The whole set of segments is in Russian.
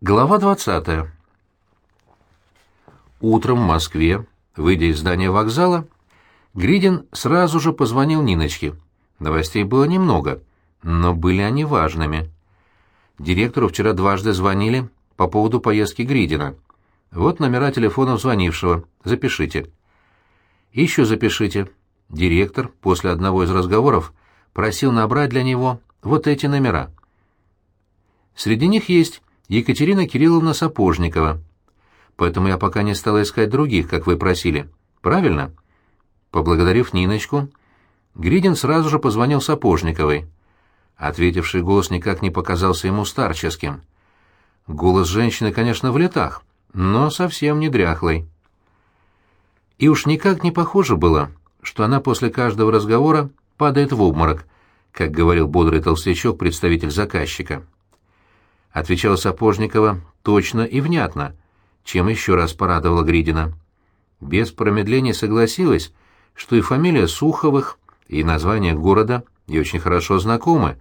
Глава 20. Утром в Москве, выйдя из здания вокзала, Гридин сразу же позвонил Ниночке. Новостей было немного, но были они важными. Директору вчера дважды звонили по поводу поездки Гридина. Вот номера телефонов звонившего. Запишите. Еще запишите. Директор после одного из разговоров просил набрать для него вот эти номера. Среди них есть Екатерина Кирилловна Сапожникова. Поэтому я пока не стала искать других, как вы просили. Правильно? Поблагодарив Ниночку, Гридин сразу же позвонил Сапожниковой. Ответивший голос никак не показался ему старческим. Голос женщины, конечно, в летах, но совсем не дряхлый. И уж никак не похоже было, что она после каждого разговора падает в обморок, как говорил бодрый толстячок, представитель заказчика. Отвечала Сапожникова точно и внятно, чем еще раз порадовала Гридина. Без промедления согласилась, что и фамилия Суховых, и название города ей очень хорошо знакомы.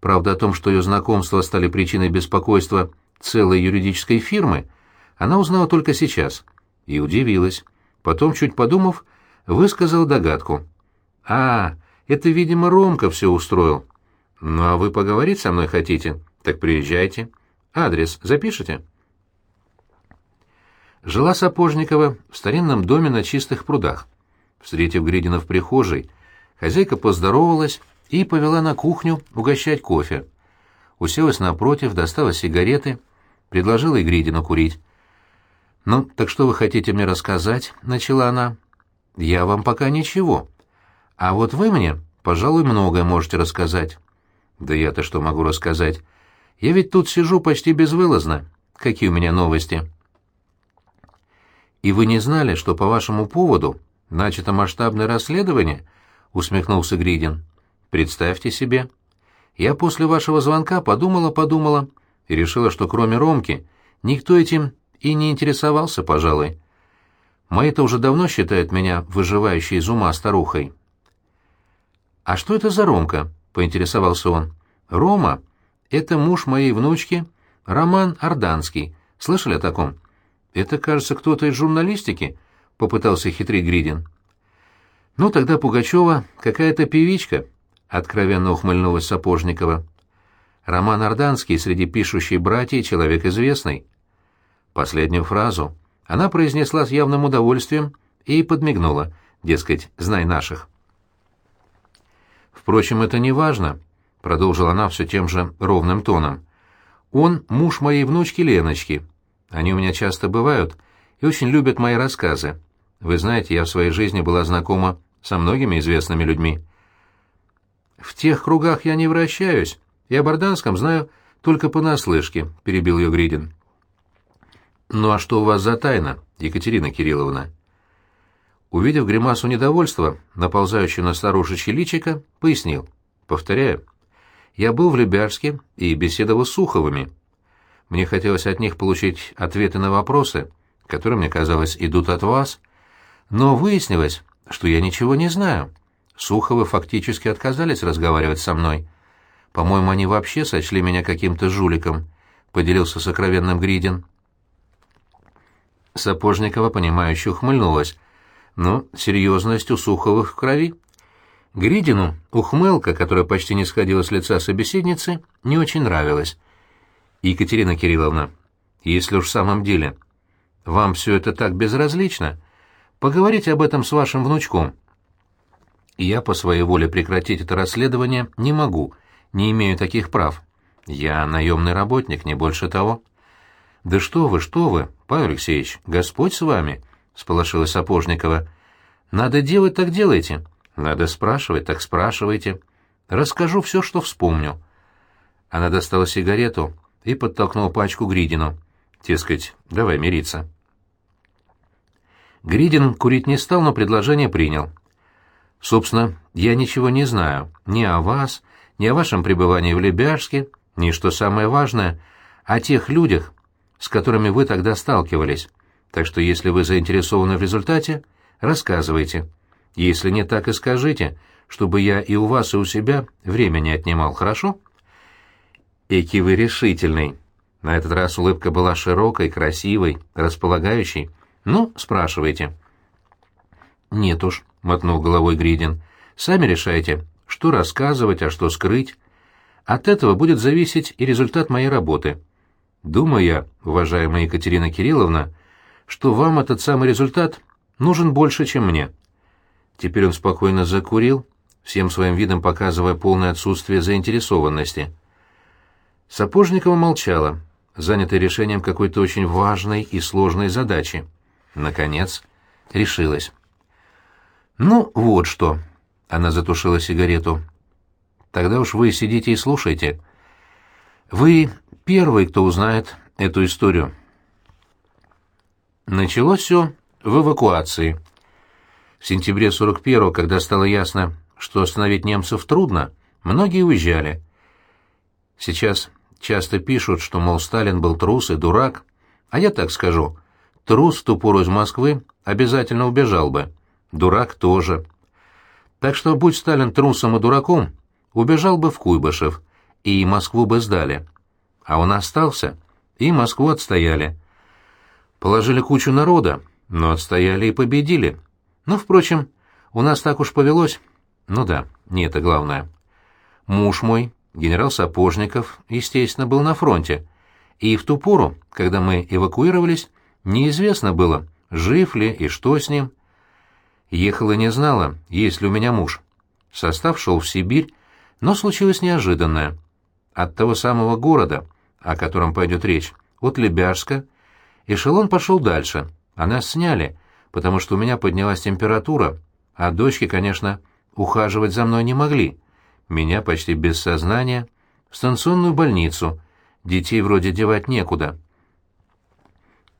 Правда, о том, что ее знакомства стали причиной беспокойства целой юридической фирмы, она узнала только сейчас и удивилась. Потом, чуть подумав, высказала догадку. «А, это, видимо, Ромка все устроил. Ну, а вы поговорить со мной хотите? Так приезжайте. Адрес запишите?» Жила Сапожникова в старинном доме на чистых прудах. Встретив Гридина в прихожей, хозяйка поздоровалась и повела на кухню угощать кофе. Уселась напротив, достала сигареты, предложила и Гридину курить. «Ну, так что вы хотите мне рассказать?» — начала она. «Я вам пока ничего. А вот вы мне, пожалуй, многое можете рассказать». «Да я-то что могу рассказать? Я ведь тут сижу почти безвылазно. Какие у меня новости?» «И вы не знали, что по вашему поводу начато масштабное расследование?» — усмехнулся Гридин. «Представьте себе. Я после вашего звонка подумала-подумала и решила, что кроме Ромки никто этим и не интересовался, пожалуй. Мои-то уже давно считают меня выживающей из ума старухой. «А что это за Ромка?» — поинтересовался он. «Рома — это муж моей внучки, Роман Орданский. Слышали о таком?» «Это, кажется, кто-то из журналистики», — попытался хитрить Гридин. «Ну, тогда Пугачева какая-то певичка», — откровенно ухмыльнулась Сапожникова. «Роман Орданский среди пишущей братьев человек известный». Последнюю фразу она произнесла с явным удовольствием и подмигнула, дескать, знай наших. «Впрочем, это не важно», — продолжила она все тем же ровным тоном. «Он муж моей внучки Леночки. Они у меня часто бывают и очень любят мои рассказы. Вы знаете, я в своей жизни была знакома со многими известными людьми. В тех кругах я не вращаюсь, и о Борданском знаю только понаслышке», — перебил ее Гридин. «Ну а что у вас за тайна, Екатерина Кирилловна?» Увидев гримасу недовольства, наползающую на старушечье личико, пояснил. «Повторяю, я был в Любярске и беседовал с Суховыми. Мне хотелось от них получить ответы на вопросы, которые, мне казалось, идут от вас, но выяснилось, что я ничего не знаю. Суховы фактически отказались разговаривать со мной. По-моему, они вообще сочли меня каким-то жуликом», — поделился сокровенным Гридин. Сапожникова, понимающе ухмыльнулась. Но серьезность у Суховых в крови. Гридину ухмылка, которая почти не сходила с лица собеседницы, не очень нравилась. «Екатерина Кирилловна, если уж в самом деле вам все это так безразлично, поговорите об этом с вашим внучком. Я по своей воле прекратить это расследование не могу, не имею таких прав. Я наемный работник, не больше того». «Да что вы, что вы, Павел Алексеевич, Господь с вами!» — сполошилась Сапожникова. «Надо делать, так делайте. Надо спрашивать, так спрашивайте. Расскажу все, что вспомню». Она достала сигарету и подтолкнула пачку Гридину. Дескать, давай мириться. Гридин курить не стал, но предложение принял. «Собственно, я ничего не знаю ни о вас, ни о вашем пребывании в Лебяжске, ни, что самое важное, о тех людях, с которыми вы тогда сталкивались. Так что если вы заинтересованы в результате, рассказывайте. Если нет, так и скажите, чтобы я и у вас, и у себя время не отнимал, хорошо? Эки вы решительный. На этот раз улыбка была широкой, красивой, располагающей. «Ну, спрашивайте». «Нет уж», — мотнул головой Гридин. «Сами решайте, что рассказывать, а что скрыть. От этого будет зависеть и результат моей работы. Думаю я, уважаемая Екатерина Кирилловна, что вам этот самый результат нужен больше, чем мне». Теперь он спокойно закурил, всем своим видом показывая полное отсутствие заинтересованности. Сапожникова молчала, занятая решением какой-то очень важной и сложной задачи. Наконец, решилась. «Ну, вот что», — она затушила сигарету. «Тогда уж вы сидите и слушайте. Вы первый, кто узнает эту историю». Началось все в эвакуации. В сентябре 41-го, когда стало ясно, что остановить немцев трудно, многие уезжали. Сейчас часто пишут, что, мол, Сталин был трус и дурак, а я так скажу. Трус в ту пору из Москвы обязательно убежал бы. Дурак тоже. Так что, будь Сталин трусом и дураком, убежал бы в Куйбышев, и Москву бы сдали. А он остался, и Москву отстояли. Положили кучу народа, но отстояли и победили. Ну, впрочем, у нас так уж повелось. Ну да, не это главное. Муж мой, генерал Сапожников, естественно, был на фронте. И в ту пору, когда мы эвакуировались, неизвестно было, жив ли и что с ним. Ехала не знала, есть ли у меня муж. Состав шел в Сибирь, но случилось неожиданное. От того самого города, о котором пойдет речь, от Лебяжска, эшелон пошел дальше, а нас сняли, потому что у меня поднялась температура, а дочки, конечно, ухаживать за мной не могли. Меня почти без сознания в станционную больницу, детей вроде девать некуда.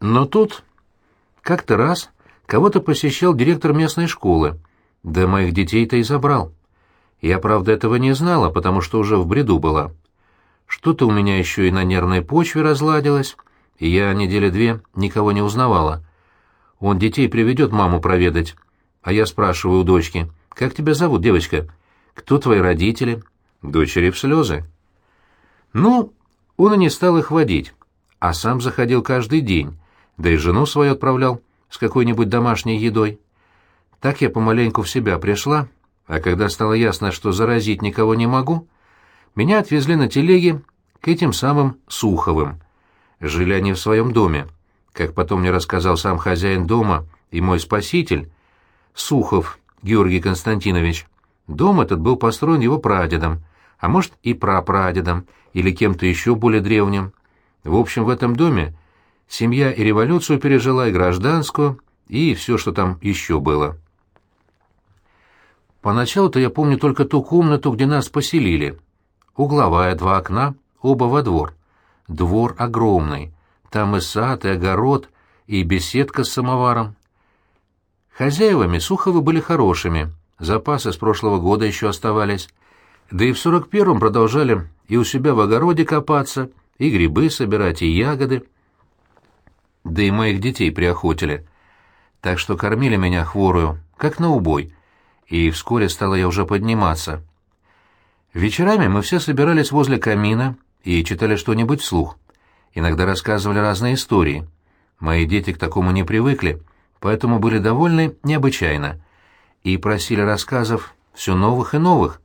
Но тут как-то раз кого-то посещал директор местной школы, да моих детей-то и забрал. Я, правда, этого не знала, потому что уже в бреду была. Что-то у меня еще и на нервной почве разладилось, и я недели две никого не узнавала. Он детей приведет маму проведать, а я спрашиваю у дочки, «Как тебя зовут, девочка? Кто твои родители?» Дочери в слезы. Ну, он и не стал их водить, а сам заходил каждый день, да и жену свою отправлял с какой-нибудь домашней едой. Так я помаленьку в себя пришла, а когда стало ясно, что заразить никого не могу, меня отвезли на телеге к этим самым Суховым. Жили они в своем доме. Как потом мне рассказал сам хозяин дома и мой спаситель, Сухов Георгий Константинович, дом этот был построен его прадедом, а может и прапрадедом, или кем-то еще более древним. В общем, в этом доме семья и революцию пережила, и гражданскую, и все, что там еще было. Поначалу-то я помню только ту комнату, где нас поселили. Угловая, два окна, оба во двор. Двор огромный. Там и сад, и огород, и беседка с самоваром. Хозяевами Суховы были хорошими, запасы с прошлого года еще оставались. Да и в сорок первом продолжали и у себя в огороде копаться, и грибы собирать, и ягоды. Да и моих детей приохотили. Так что кормили меня хворую, как на убой, и вскоре стала я уже подниматься. Вечерами мы все собирались возле камина и читали что-нибудь вслух. Иногда рассказывали разные истории. Мои дети к такому не привыкли, поэтому были довольны необычайно и просили рассказов все новых и новых.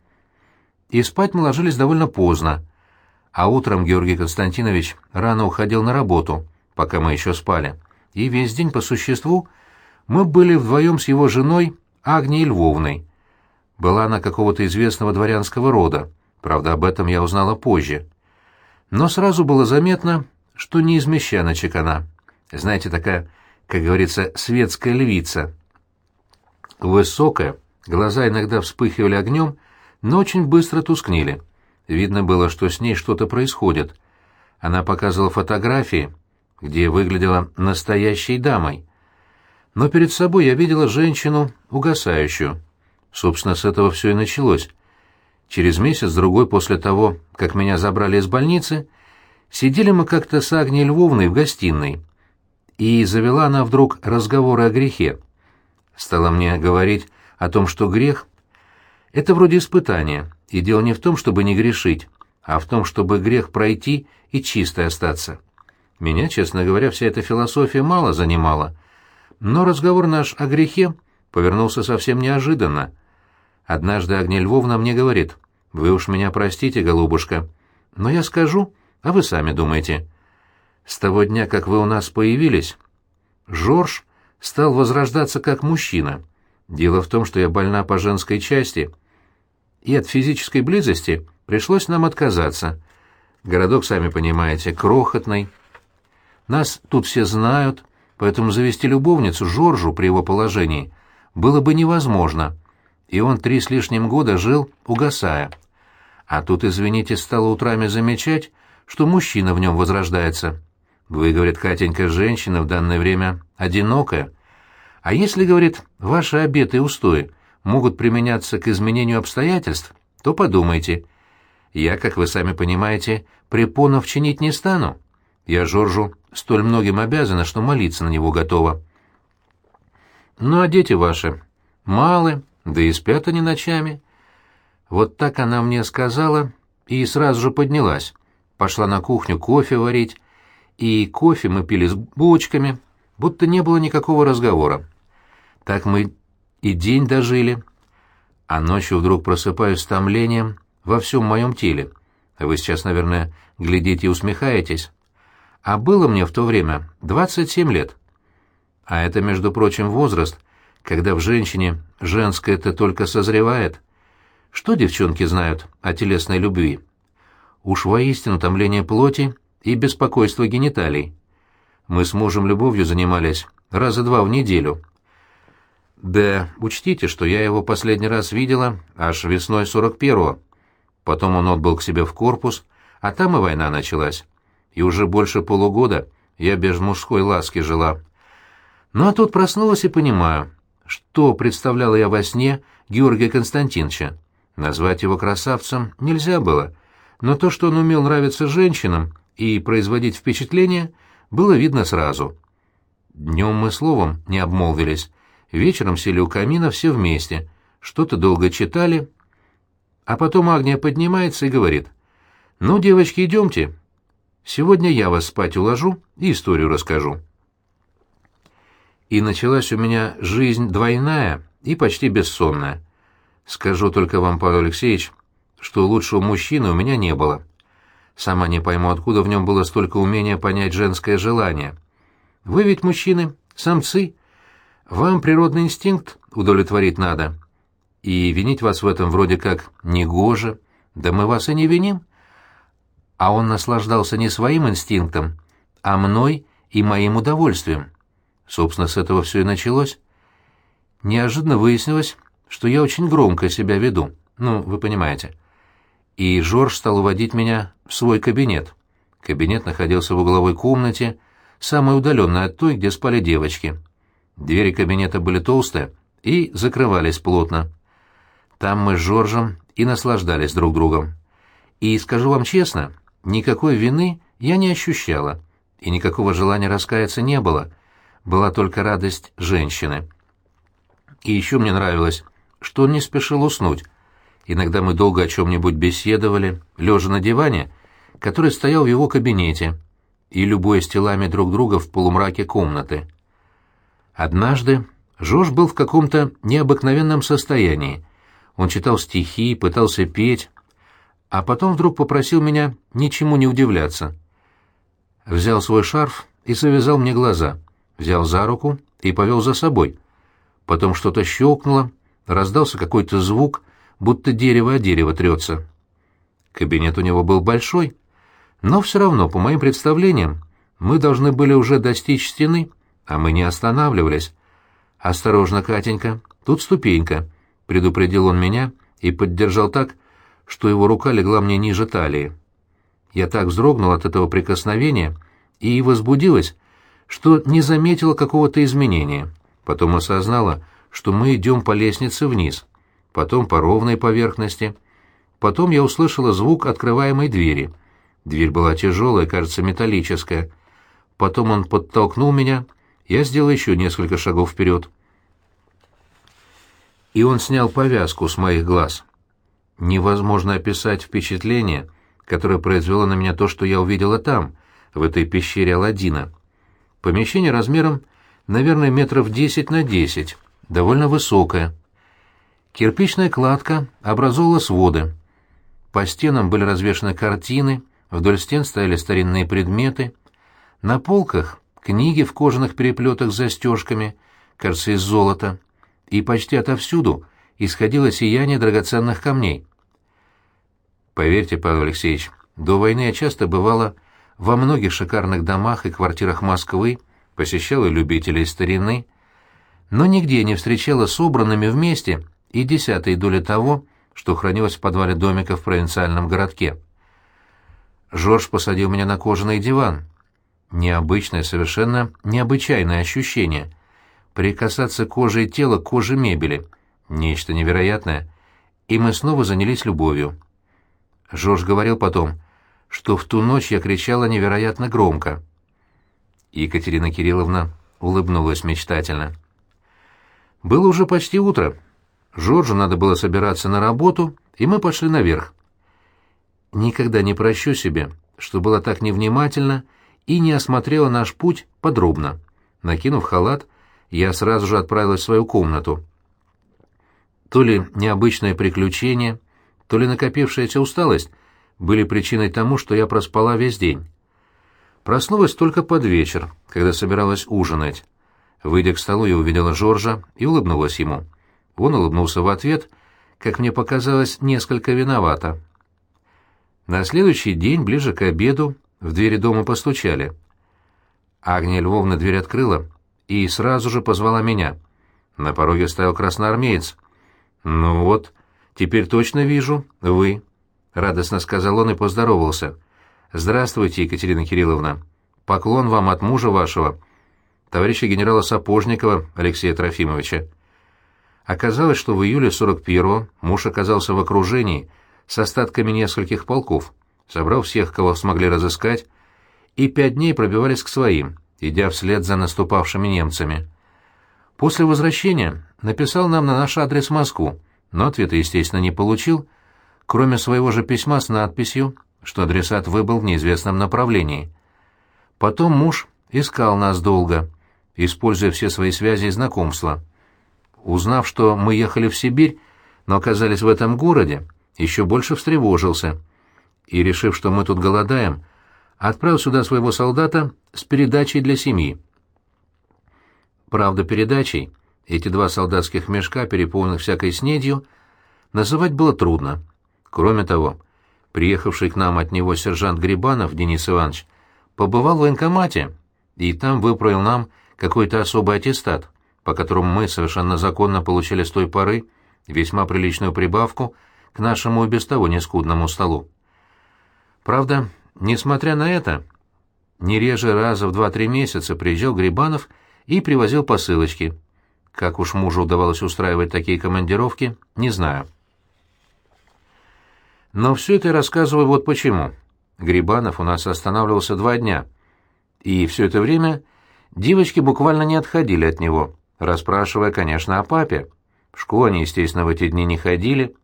И спать мы ложились довольно поздно, а утром Георгий Константинович рано уходил на работу, пока мы еще спали, и весь день по существу мы были вдвоем с его женой Агнией Львовной. Была она какого-то известного дворянского рода, правда, об этом я узнала позже. Но сразу было заметно, что не из мещаночек она. Знаете, такая, как говорится, светская львица. Высокая, глаза иногда вспыхивали огнем, но очень быстро тускнели. Видно было, что с ней что-то происходит. Она показывала фотографии, где выглядела настоящей дамой. Но перед собой я видела женщину угасающую. Собственно, с этого все и началось. Через месяц-другой после того, как меня забрали из больницы, сидели мы как-то с Агнией Львовной в гостиной. И завела она вдруг разговоры о грехе. Стала мне говорить о том, что грех — это вроде испытания, и дело не в том, чтобы не грешить, а в том, чтобы грех пройти и чистой остаться. Меня, честно говоря, вся эта философия мало занимала. Но разговор наш о грехе повернулся совсем неожиданно. Однажды Агния Львовна мне говорит, «Вы уж меня простите, голубушка, но я скажу, а вы сами думаете. С того дня, как вы у нас появились, Жорж стал возрождаться как мужчина. Дело в том, что я больна по женской части, и от физической близости пришлось нам отказаться. Городок, сами понимаете, крохотный. Нас тут все знают, поэтому завести любовницу Жоржу при его положении было бы невозможно, и он три с лишним года жил, угасая. А тут, извините, стало утрами замечать, что мужчина в нем возрождается. Вы, говорит Катенька, женщина в данное время одинокая. А если, говорит, ваши обеты и устои могут применяться к изменению обстоятельств, то подумайте. Я, как вы сами понимаете, препонов чинить не стану. Я Жоржу столь многим обязана, что молиться на него готова. Ну а дети ваши малы, да и спят они ночами. Вот так она мне сказала и сразу же поднялась. Пошла на кухню кофе варить, и кофе мы пили с булочками, будто не было никакого разговора. Так мы и день дожили. А ночью вдруг просыпаюсь с томлением во всем моем теле. Вы сейчас, наверное, глядите и усмехаетесь. А было мне в то время 27 лет. А это, между прочим, возраст, когда в женщине женское-то только созревает. Что девчонки знают о телесной любви? Уж воистину томление плоти и беспокойство гениталий. Мы с мужем любовью занимались раза два в неделю. Да учтите, что я его последний раз видела аж весной 41-го. Потом он отбыл к себе в корпус, а там и война началась. И уже больше полугода я без мужской ласки жила. Ну а тут проснулась и понимаю, что представляла я во сне Георгия Константиновича. Назвать его красавцем нельзя было, но то, что он умел нравиться женщинам, и производить впечатление было видно сразу. Днем мы словом не обмолвились, вечером сели у камина все вместе, что-то долго читали, а потом Агния поднимается и говорит, «Ну, девочки, идемте. Сегодня я вас спать уложу и историю расскажу». И началась у меня жизнь двойная и почти бессонная. Скажу только вам, Павел Алексеевич, что лучшего мужчины у меня не было. Сама не пойму, откуда в нем было столько умения понять женское желание. Вы ведь мужчины, самцы. Вам природный инстинкт удовлетворить надо. И винить вас в этом вроде как негоже. Да мы вас и не виним. А он наслаждался не своим инстинктом, а мной и моим удовольствием. Собственно, с этого все и началось. Неожиданно выяснилось, что я очень громко себя веду. Ну, вы понимаете и Жорж стал уводить меня в свой кабинет. Кабинет находился в угловой комнате, самой удаленной от той, где спали девочки. Двери кабинета были толстые и закрывались плотно. Там мы с Жоржем и наслаждались друг другом. И, скажу вам честно, никакой вины я не ощущала, и никакого желания раскаяться не было, была только радость женщины. И еще мне нравилось, что он не спешил уснуть, Иногда мы долго о чем-нибудь беседовали, лежа на диване, который стоял в его кабинете, и любуясь телами друг друга в полумраке комнаты. Однажды Жорж был в каком-то необыкновенном состоянии. Он читал стихи, пытался петь, а потом вдруг попросил меня ничему не удивляться. Взял свой шарф и завязал мне глаза, взял за руку и повел за собой. Потом что-то щелкнуло, раздался какой-то звук, будто дерево о дерево трется. Кабинет у него был большой, но все равно, по моим представлениям, мы должны были уже достичь стены, а мы не останавливались. «Осторожно, Катенька, тут ступенька», — предупредил он меня и поддержал так, что его рука легла мне ниже талии. Я так вздрогнул от этого прикосновения и возбудилась, что не заметила какого-то изменения. Потом осознала, что мы идем по лестнице вниз потом по ровной поверхности. Потом я услышала звук открываемой двери. Дверь была тяжелая, кажется, металлическая. Потом он подтолкнул меня, я сделал еще несколько шагов вперед. И он снял повязку с моих глаз. Невозможно описать впечатление, которое произвело на меня то, что я увидела там, в этой пещере Аладдина. Помещение размером, наверное, метров десять на десять, довольно высокое. Кирпичная кладка образовала своды. По стенам были развешаны картины, вдоль стен стояли старинные предметы. На полках книги в кожаных переплетах с застежками, кажется, из золота, и почти отовсюду исходило сияние драгоценных камней. Поверьте, Павел Алексеевич, до войны я часто бывала во многих шикарных домах и квартирах Москвы, посещала любителей старины, но нигде не встречала собранными вместе и десятой доли того, что хранилось в подвале домика в провинциальном городке. Жорж посадил меня на кожаный диван. Необычное, совершенно необычайное ощущение. Прикасаться кожей тела к коже мебели. Нечто невероятное. И мы снова занялись любовью. Жорж говорил потом, что в ту ночь я кричала невероятно громко. Екатерина Кирилловна улыбнулась мечтательно. Было уже почти утро. Жоржу надо было собираться на работу, и мы пошли наверх. Никогда не прощу себе, что была так невнимательна и не осмотрела наш путь подробно. Накинув халат, я сразу же отправилась в свою комнату. То ли необычное приключение, то ли накопившаяся усталость были причиной тому, что я проспала весь день. Проснулась только под вечер, когда собиралась ужинать. Выйдя к столу, я увидела Жоржа и улыбнулась ему. Он улыбнулся в ответ, как мне показалось, несколько виновато. На следующий день, ближе к обеду, в двери дома постучали. Агния Львовна дверь открыла и сразу же позвала меня. На пороге стоял красноармеец. «Ну вот, теперь точно вижу, вы», — радостно сказал он и поздоровался. «Здравствуйте, Екатерина Кирилловна. Поклон вам от мужа вашего, товарища генерала Сапожникова Алексея Трофимовича». Оказалось, что в июле 41-го муж оказался в окружении с остатками нескольких полков, собрал всех, кого смогли разыскать, и пять дней пробивались к своим, идя вслед за наступавшими немцами. После возвращения написал нам на наш адрес Москву, но ответа, естественно, не получил, кроме своего же письма с надписью, что адресат выбыл в неизвестном направлении. Потом муж искал нас долго, используя все свои связи и знакомства. Узнав, что мы ехали в Сибирь, но оказались в этом городе, еще больше встревожился. И, решив, что мы тут голодаем, отправил сюда своего солдата с передачей для семьи. Правда, передачей эти два солдатских мешка, переполненных всякой снедью, называть было трудно. Кроме того, приехавший к нам от него сержант Грибанов Денис Иванович побывал в военкомате и там выправил нам какой-то особый аттестат — по которому мы совершенно законно получили с той поры весьма приличную прибавку к нашему и без того нескудному столу. Правда, несмотря на это, не реже раза в два-три месяца приезжал Грибанов и привозил посылочки. Как уж мужу удавалось устраивать такие командировки, не знаю. Но все это я рассказываю вот почему. Грибанов у нас останавливался два дня, и все это время девочки буквально не отходили от него — расспрашивая, конечно, о папе. В школу они, естественно, в эти дни не ходили.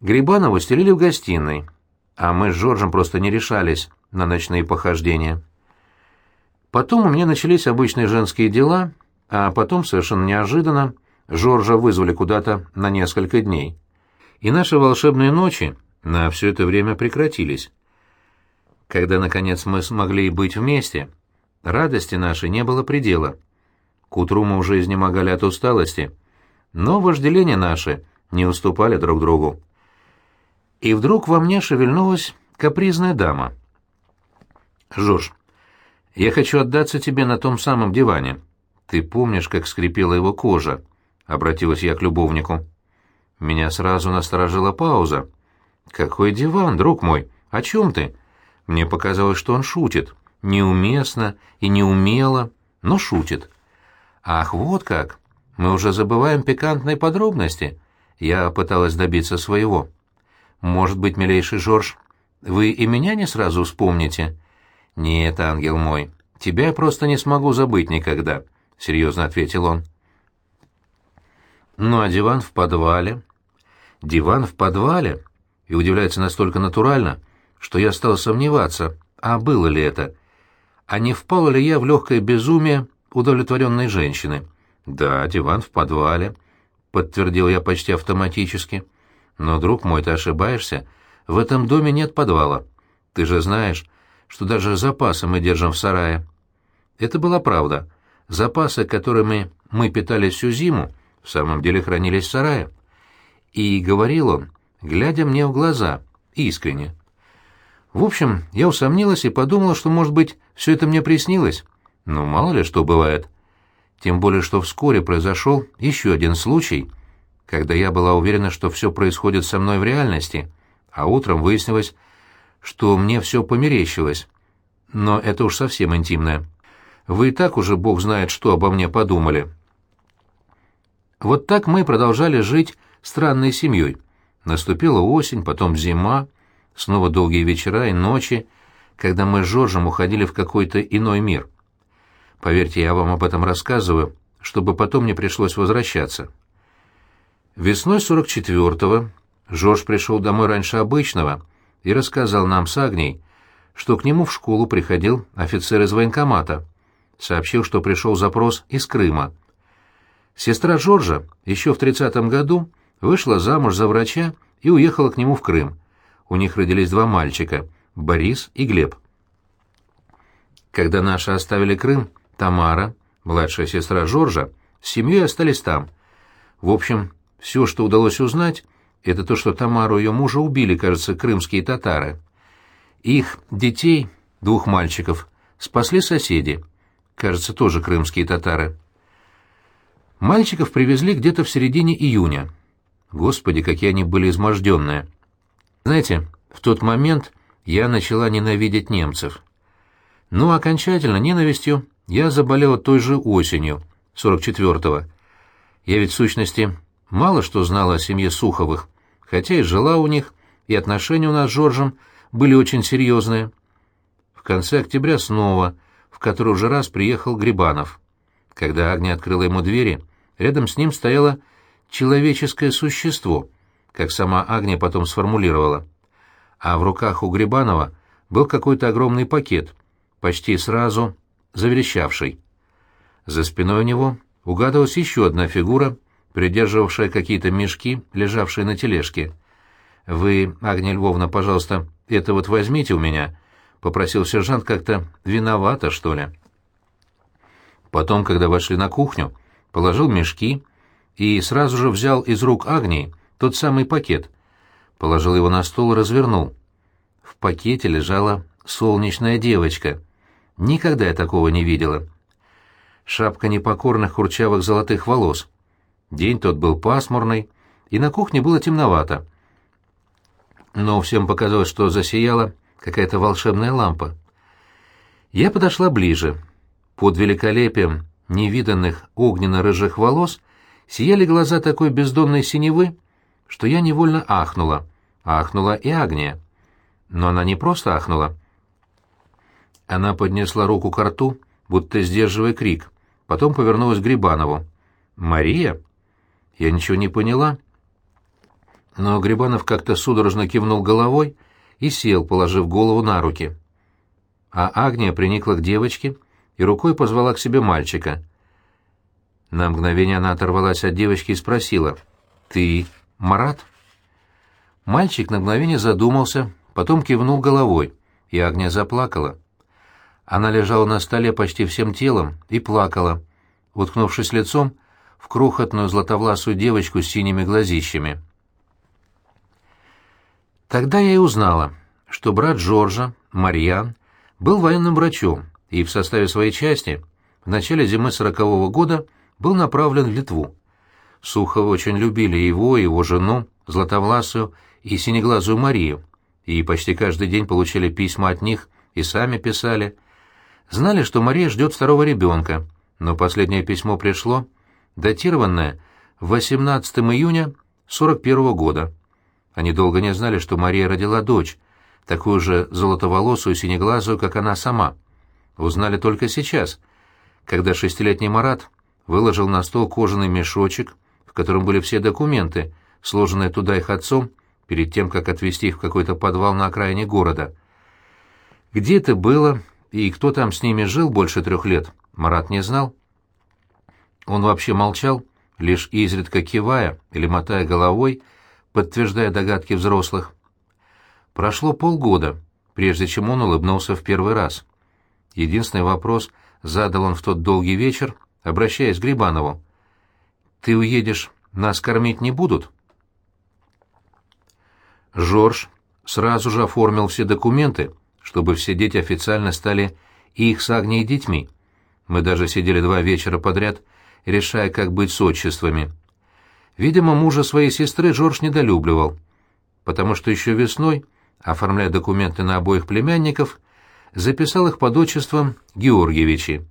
Грибанову стелили в гостиной, а мы с Жоржем просто не решались на ночные похождения. Потом у меня начались обычные женские дела, а потом, совершенно неожиданно, Жоржа вызвали куда-то на несколько дней. И наши волшебные ночи на все это время прекратились. Когда, наконец, мы смогли быть вместе, радости нашей не было предела — к утру мы уже изнемогали от усталости, но вожделения наши не уступали друг другу. И вдруг во мне шевельнулась капризная дама. «Жорж, я хочу отдаться тебе на том самом диване. Ты помнишь, как скрипела его кожа?» — обратилась я к любовнику. Меня сразу насторожила пауза. «Какой диван, друг мой? О чем ты?» Мне показалось, что он шутит. Неуместно и неумело, но шутит. «Ах, вот как! Мы уже забываем пикантные подробности!» Я пыталась добиться своего. «Может быть, милейший Жорж, вы и меня не сразу вспомните?» «Нет, ангел мой, тебя я просто не смогу забыть никогда», — серьезно ответил он. «Ну, а диван в подвале?» «Диван в подвале?» И удивляется настолько натурально, что я стал сомневаться, а было ли это? А не впал ли я в легкое безумие удовлетворенной женщины? Да, диван в подвале, подтвердил я почти автоматически. Но, друг мой, ты ошибаешься. В этом доме нет подвала. Ты же знаешь, что даже запасы мы держим в сарае. Это была правда. Запасы, которыми мы питались всю зиму, в самом деле хранились в сарае. И говорил он, глядя мне в глаза, искренне. В общем, я усомнилась и подумала, что, может быть, все это мне приснилось. Ну, мало ли что бывает. Тем более, что вскоре произошел еще один случай, когда я была уверена, что все происходит со мной в реальности, а утром выяснилось, что мне все померещилось. Но это уж совсем интимное. Вы и так уже бог знает, что обо мне подумали. Вот так мы продолжали жить странной семьей. Наступила осень, потом зима, снова долгие вечера и ночи, когда мы с Жоржем уходили в какой-то иной мир. Поверьте, я вам об этом рассказываю, чтобы потом не пришлось возвращаться. Весной 44-го Жорж пришел домой раньше обычного и рассказал нам с Агней, что к нему в школу приходил офицер из военкомата. Сообщил, что пришел запрос из Крыма. Сестра Жоржа еще в 30-м году вышла замуж за врача и уехала к нему в Крым у них родились два мальчика — Борис и Глеб. Когда наши оставили Крым, Тамара, младшая сестра Жоржа, с семьей остались там. В общем, все, что удалось узнать, это то, что Тамару и ее мужа убили, кажется, крымские татары. Их детей, двух мальчиков, спасли соседи, кажется, тоже крымские татары. Мальчиков привезли где-то в середине июня. Господи, какие они были изможденные. Знаете, в тот момент я начала ненавидеть немцев. Но окончательно ненавистью я заболела той же осенью, 44-го. Я ведь в сущности мало что знала о семье Суховых, хотя и жила у них, и отношения у нас с Жоржем были очень серьезные. В конце октября снова, в который уже раз приехал Грибанов. Когда Агния открыла ему двери, рядом с ним стояло человеческое существо, как сама Агния потом сформулировала. А в руках у Грибанова был какой-то огромный пакет, почти сразу заверещавший. За спиной у него угадывалась еще одна фигура, придерживавшая какие-то мешки, лежавшие на тележке. «Вы, Агния Львовна, пожалуйста, это вот возьмите у меня», — попросил сержант как-то виновато, что ли. Потом, когда вошли на кухню, положил мешки и сразу же взял из рук Агнии тот самый пакет. Положил его на стол и развернул. В пакете лежала солнечная девочка. Никогда я такого не видела. Шапка непокорных курчавых золотых волос. День тот был пасмурный, и на кухне было темновато. Но всем показалось, что засияла какая-то волшебная лампа. Я подошла ближе. Под великолепием невиданных огненно-рыжих волос сияли глаза такой бездонной синевы, что я невольно ахнула. Ахнула и Агния. Но она не просто ахнула. Она поднесла руку к рту, будто сдерживая крик. Потом повернулась к Грибанову. «Мария?» Я ничего не поняла. Но Грибанов как-то судорожно кивнул головой и сел, положив голову на руки. А Агния приникла к девочке и рукой позвала к себе мальчика. На мгновение она оторвалась от девочки и спросила. «Ты Марат?» Мальчик на мгновение задумался, потом кивнул головой, и Агния заплакала. Она лежала на столе почти всем телом и плакала, уткнувшись лицом в крохотную златовласую девочку с синими глазищами. Тогда я и узнала, что брат Жоржа, Марьян, был военным врачом и в составе своей части в начале зимы сорокового года был направлен в Литву. Суховы очень любили его, его жену, Златовласую и Синеглазую Марию, и почти каждый день получали письма от них и сами писали. Знали, что Мария ждет второго ребенка, но последнее письмо пришло, датированное 18 июня 41 года. Они долго не знали, что Мария родила дочь, такую же золотоволосую синеглазую, как она сама. Узнали только сейчас, когда шестилетний Марат выложил на стол кожаный мешочек, в котором были все документы, сложенные туда их отцом, перед тем, как отвезти их в какой-то подвал на окраине города. Где это было и кто там с ними жил больше трех лет, Марат не знал. Он вообще молчал, лишь изредка кивая или мотая головой, подтверждая догадки взрослых. Прошло полгода, прежде чем он улыбнулся в первый раз. Единственный вопрос задал он в тот долгий вечер, обращаясь к Грибанову. «Ты уедешь, нас кормить не будут?» Жорж сразу же оформил все документы, чтобы все дети официально стали их с Агнией детьми. Мы даже сидели два вечера подряд, решая, как быть с отчествами. Видимо, мужа своей сестры Жорж недолюбливал, потому что еще весной, оформляя документы на обоих племянников, записал их под отчеством Георгиевичи.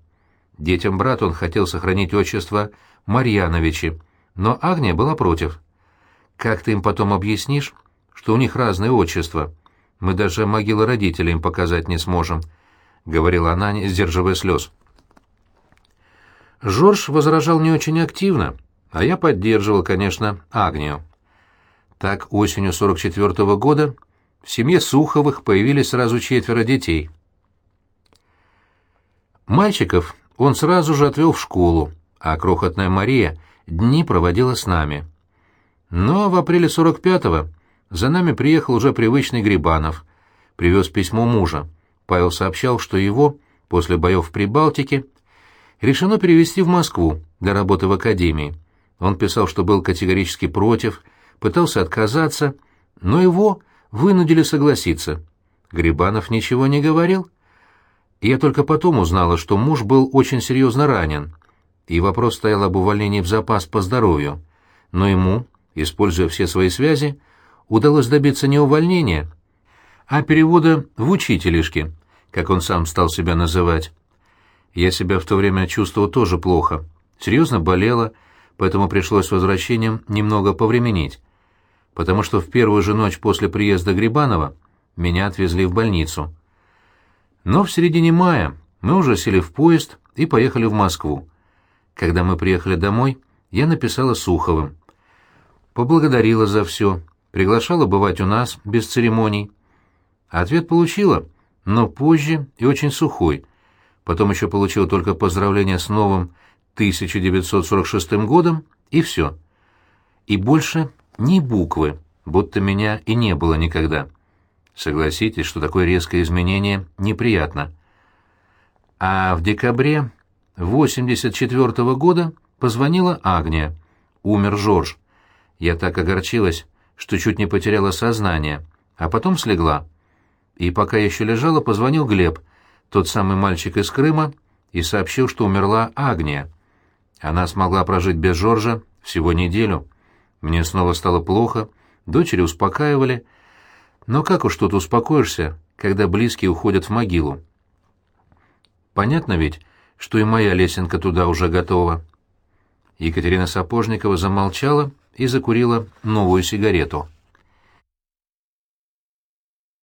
Детям брата он хотел сохранить отчество Марьяновичи, но Агния была против. «Как ты им потом объяснишь, что у них разные отчества? Мы даже могилы родителей им показать не сможем», — говорила она, не сдерживая слез. Жорж возражал не очень активно, а я поддерживал, конечно, Агнию. Так осенью 44 -го года в семье Суховых появились сразу четверо детей. Мальчиков он сразу же отвел в школу, а крохотная Мария дни проводила с нами. Но в апреле 45-го за нами приехал уже привычный Грибанов, привез письмо мужа. Павел сообщал, что его, после боев в Прибалтике, решено перевести в Москву для работы в академии. Он писал, что был категорически против, пытался отказаться, но его вынудили согласиться. Грибанов ничего не говорил. Я только потом узнала, что муж был очень серьезно ранен, и вопрос стоял об увольнении в запас по здоровью. Но ему, используя все свои связи, удалось добиться не увольнения, а перевода в учителишки, как он сам стал себя называть. Я себя в то время чувствовал тоже плохо. Серьезно болела, поэтому пришлось с возвращением немного повременить. Потому что в первую же ночь после приезда Грибанова меня отвезли в больницу. Но в середине мая мы уже сели в поезд и поехали в Москву. Когда мы приехали домой, я написала Суховым. Поблагодарила за все, приглашала бывать у нас без церемоний. Ответ получила, но позже и очень сухой — потом еще получил только поздравления с новым 1946 годом, и все. И больше ни буквы, будто меня и не было никогда. Согласитесь, что такое резкое изменение неприятно. А в декабре 84 -го года позвонила Агния. Умер Жорж. Я так огорчилась, что чуть не потеряла сознание, а потом слегла. И пока еще лежала, позвонил Глеб — тот самый мальчик из Крыма, и сообщил, что умерла Агния. Она смогла прожить без Жоржа всего неделю. Мне снова стало плохо, дочери успокаивали. Но как уж тут успокоишься, когда близкие уходят в могилу? Понятно ведь, что и моя лесенка туда уже готова. Екатерина Сапожникова замолчала и закурила новую сигарету.